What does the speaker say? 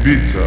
Ibiza.